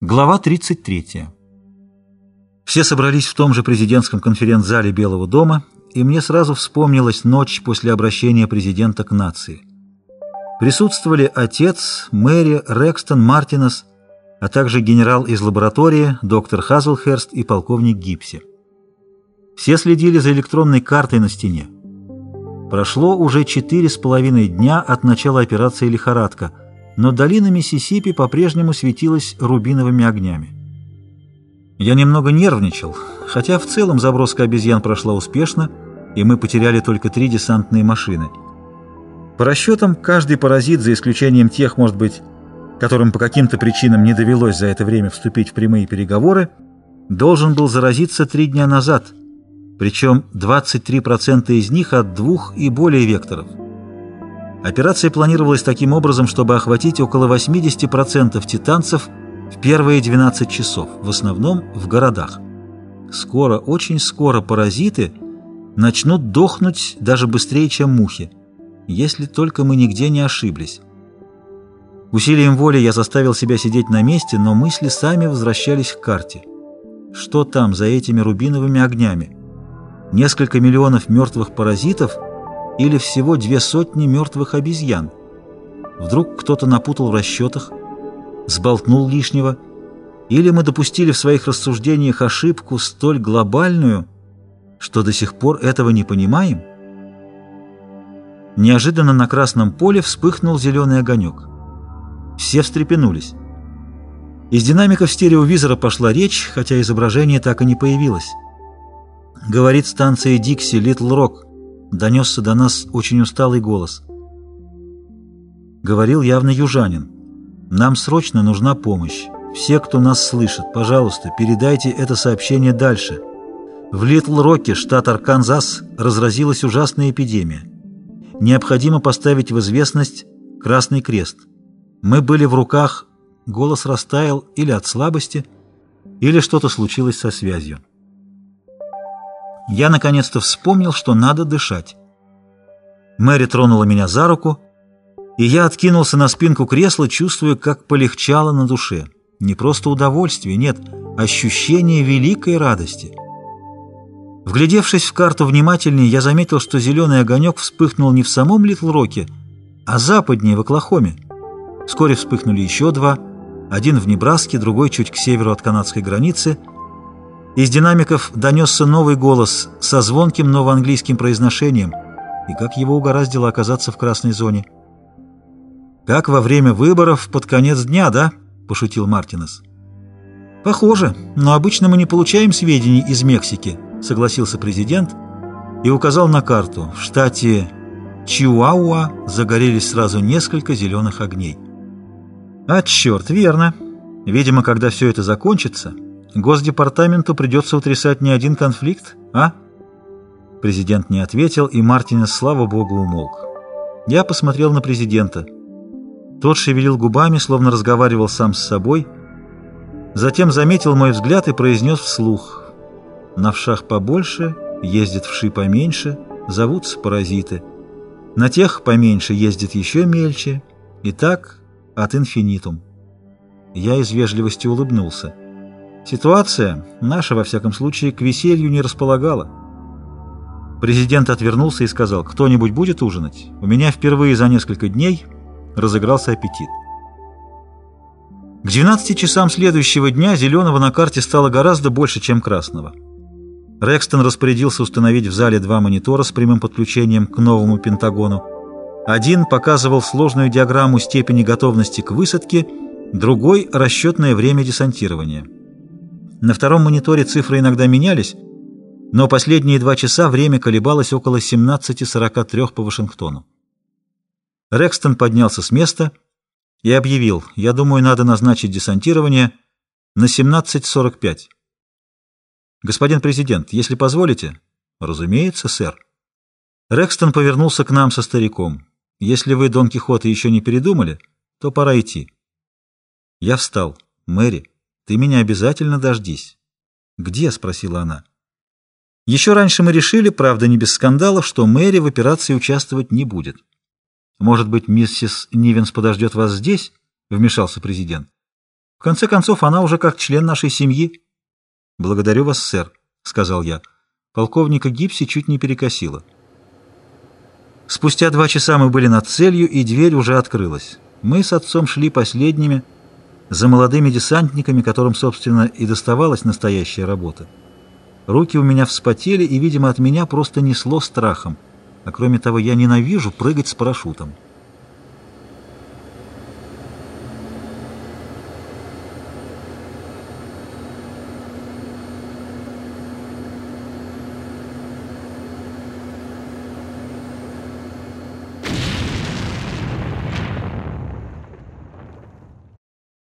Глава 33. Все собрались в том же президентском конференц-зале Белого дома, и мне сразу вспомнилась ночь после обращения президента к нации. Присутствовали отец, Мэри, Рекстон, Мартинес, а также генерал из лаборатории, доктор Хазлхерст и полковник Гипси. Все следили за электронной картой на стене. Прошло уже четыре с половиной дня от начала операции «Лихорадка», но долина Миссисипи по-прежнему светилась рубиновыми огнями. Я немного нервничал, хотя в целом заброска обезьян прошла успешно, и мы потеряли только три десантные машины. По расчетам, каждый паразит, за исключением тех, может быть, которым по каким-то причинам не довелось за это время вступить в прямые переговоры, должен был заразиться три дня назад, причем 23% из них от двух и более векторов. Операция планировалась таким образом, чтобы охватить около 80% титанцев в первые 12 часов, в основном в городах. Скоро, очень скоро паразиты начнут дохнуть даже быстрее, чем мухи, если только мы нигде не ошиблись. Усилием воли я заставил себя сидеть на месте, но мысли сами возвращались к карте. Что там за этими рубиновыми огнями? Несколько миллионов мертвых паразитов – или всего две сотни мертвых обезьян. Вдруг кто-то напутал в расчетах, сболтнул лишнего, или мы допустили в своих рассуждениях ошибку столь глобальную, что до сих пор этого не понимаем? Неожиданно на красном поле вспыхнул зеленый огонек. Все встрепенулись. Из динамиков стереовизора пошла речь, хотя изображение так и не появилось. Говорит станция Дикси Литл Рок донесся до нас очень усталый голос. Говорил явно южанин. «Нам срочно нужна помощь. Все, кто нас слышит, пожалуйста, передайте это сообщение дальше. В Литл-Роке, штат Арканзас, разразилась ужасная эпидемия. Необходимо поставить в известность Красный Крест. Мы были в руках, голос растаял или от слабости, или что-то случилось со связью. Я наконец-то вспомнил, что надо дышать. Мэри тронула меня за руку, и я откинулся на спинку кресла, чувствуя, как полегчало на душе. Не просто удовольствие, нет, ощущение великой радости. Вглядевшись в карту внимательнее, я заметил, что зеленый огонек вспыхнул не в самом Литл-Роке, а западнее, в Оклахоме. Вскоре вспыхнули еще два, один в Небраске, другой чуть к северу от канадской границы — из динамиков донесся новый голос со звонким новоанглийским произношением, и как его угораздило оказаться в красной зоне. «Как во время выборов под конец дня, да?» – пошутил Мартинес. «Похоже, но обычно мы не получаем сведений из Мексики», – согласился президент и указал на карту. В штате Чиуауа загорелись сразу несколько зеленых огней. «А, черт, верно. Видимо, когда все это закончится...» Госдепартаменту придется утрясать не один конфликт, а?» Президент не ответил, и Мартинес, слава богу, умолк. Я посмотрел на президента. Тот шевелил губами, словно разговаривал сам с собой. Затем заметил мой взгляд и произнес вслух. «На вшах побольше, ездит вши поменьше, зовутся паразиты. На тех поменьше ездит еще мельче. И так от инфинитум». Я из вежливости улыбнулся. Ситуация, наша во всяком случае, к веселью не располагала. Президент отвернулся и сказал, «Кто-нибудь будет ужинать? У меня впервые за несколько дней разыгрался аппетит». К 12 часам следующего дня зеленого на карте стало гораздо больше, чем красного. Рекстон распорядился установить в зале два монитора с прямым подключением к новому Пентагону. Один показывал сложную диаграмму степени готовности к высадке, другой – расчетное время десантирования. На втором мониторе цифры иногда менялись, но последние два часа время колебалось около 17.43 по Вашингтону. Рекстон поднялся с места и объявил, я думаю, надо назначить десантирование на 17.45. Господин президент, если позволите? Разумеется, сэр. Рекстон повернулся к нам со стариком. Если вы, Дон Кихота, еще не передумали, то пора идти. Я встал. Мэри. Ты меня обязательно дождись. Где? спросила она. Еще раньше мы решили, правда не без скандалов, что Мэри в операции участвовать не будет. Может быть, миссис Нивенс подождет вас здесь? Вмешался президент. В конце концов, она уже как член нашей семьи. «Благодарю вас, сэр», — сказал я. Полковника Гипси чуть не перекосило. Спустя два часа мы были над целью, и дверь уже открылась. Мы с отцом шли последними за молодыми десантниками, которым, собственно, и доставалась настоящая работа. Руки у меня вспотели, и, видимо, от меня просто несло страхом. А кроме того, я ненавижу прыгать с парашютом.